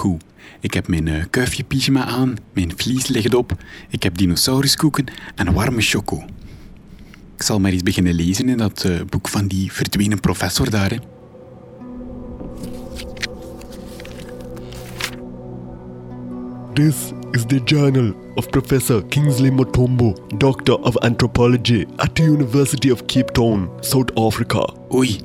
Goed. Ik heb mijn uh, kuifje pyjama aan, mijn vlies ligt op, ik heb dinosauruskoeken en warme choco. Ik zal maar eens beginnen lezen in dat uh, boek van die verdwenen professor daar. Hè. This is the journal of Professor Kingsley Motombo, Doctor of Anthropology at the University of Cape Town, South Africa. Oei,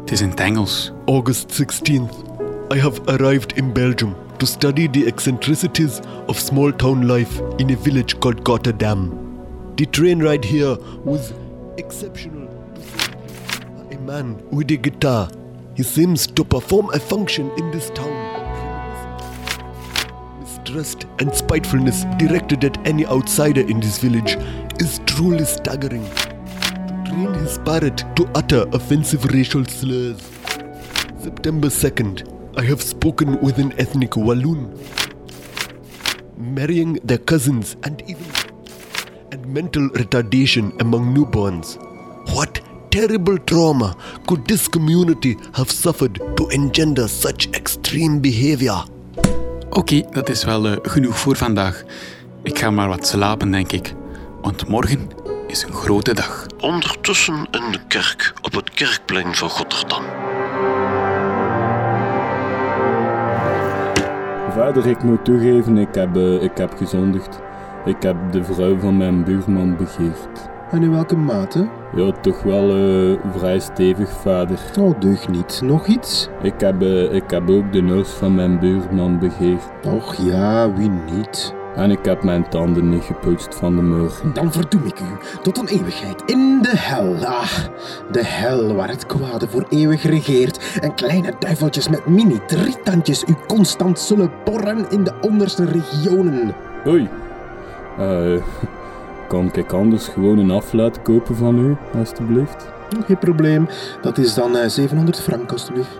het is in het Engels. August 16th. I have arrived in Belgium to study the eccentricities of small town life in a village called Gotterdam. The train ride here was exceptional. A man with a guitar. He seems to perform a function in this town. Mistrust and spitefulness directed at any outsider in this village is truly staggering. To train his parrot to utter offensive racial slurs. September 2nd, I have spoken with an ethnic Walloon, marrying their cousins and even and mental retardation among newborns. What terrible trauma could this community have suffered to engender such extreme behavior? Oké, okay, dat is wel uh, genoeg voor vandaag. Ik ga maar wat slapen, denk ik. Want morgen is een grote dag. Ondertussen in de kerk op het kerkplein van Rotterdam. Vader, ik moet toegeven, ik heb, uh, ik heb gezondigd. Ik heb de vrouw van mijn buurman begeerd. En in welke mate? Ja, toch wel uh, vrij stevig, vader. Oh, deug niet. Nog iets? Ik heb, uh, ik heb ook de neus van mijn buurman begeerd. Och ja, wie niet? En ik heb mijn tanden niet gepoetst van de morgen. Dan verdoem ik u tot een eeuwigheid in de hel. Ah, de hel waar het kwade voor eeuwig regeert. En kleine duiveltjes met mini-drietandjes u constant zullen borren in de onderste regionen. Oei. Uh, kan ik anders gewoon een aflaat kopen van u, alstublieft? Geen probleem. Dat is dan uh, 700 frank, alstublieft.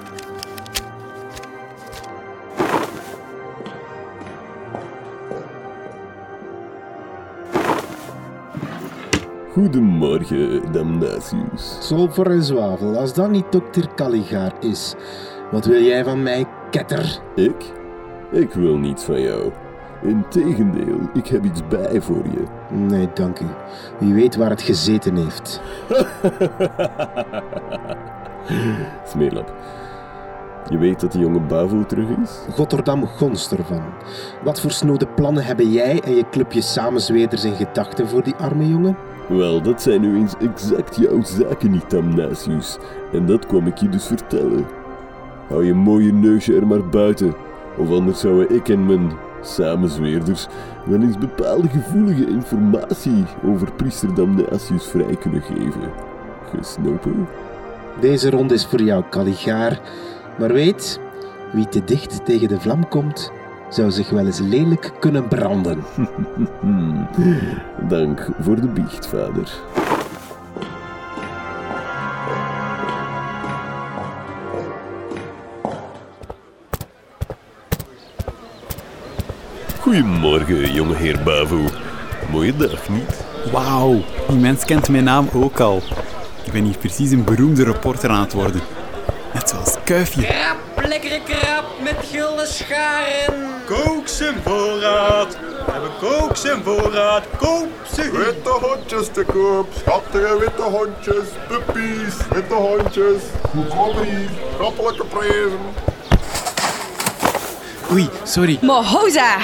Goedemorgen, Damnatius. Zolver en zwavel, als dat niet dokter Caligaar is. Wat wil jij van mij, ketter? Ik? Ik wil niets van jou. Integendeel, ik heb iets bij voor je. Nee, dank u. Wie weet waar het gezeten heeft. Smeerlap. Je weet dat die jonge Bavo terug is? Gotterdam gonst ervan. Wat voor snode plannen hebben jij en je clubje samenzweerders in gedachten voor die arme jongen? Wel, dat zijn nu eens exact jouw zaken niet, Damnatius. En dat kwam ik je dus vertellen. Hou je mooie neusje er maar buiten, of anders zouden ik en mijn samenzweerders wel eens bepaalde gevoelige informatie over priester Damnatius vrij kunnen geven. Gesnopen? Deze ronde is voor jou, Caligaar. Maar weet, wie te dicht tegen de vlam komt, zou zich wel eens lelijk kunnen branden. Dank voor de biecht, vader. Goedemorgen, jongeheer Bavo. Mooie dag, niet? Wauw, die mens kent mijn naam ook al. Ik ben hier precies een beroemde reporter aan het worden. Net zoals Kuifje. Krap, lekkere krap met gulden scharen. Kook zijn voorraad. We hebben kook zijn voorraad. Koop ze. Witte hondjes te koop. Schattige witte hondjes. Puppies. Witte hondjes. Goedkope hier. Schappelijke prijzen. Oei, sorry. Mohoza!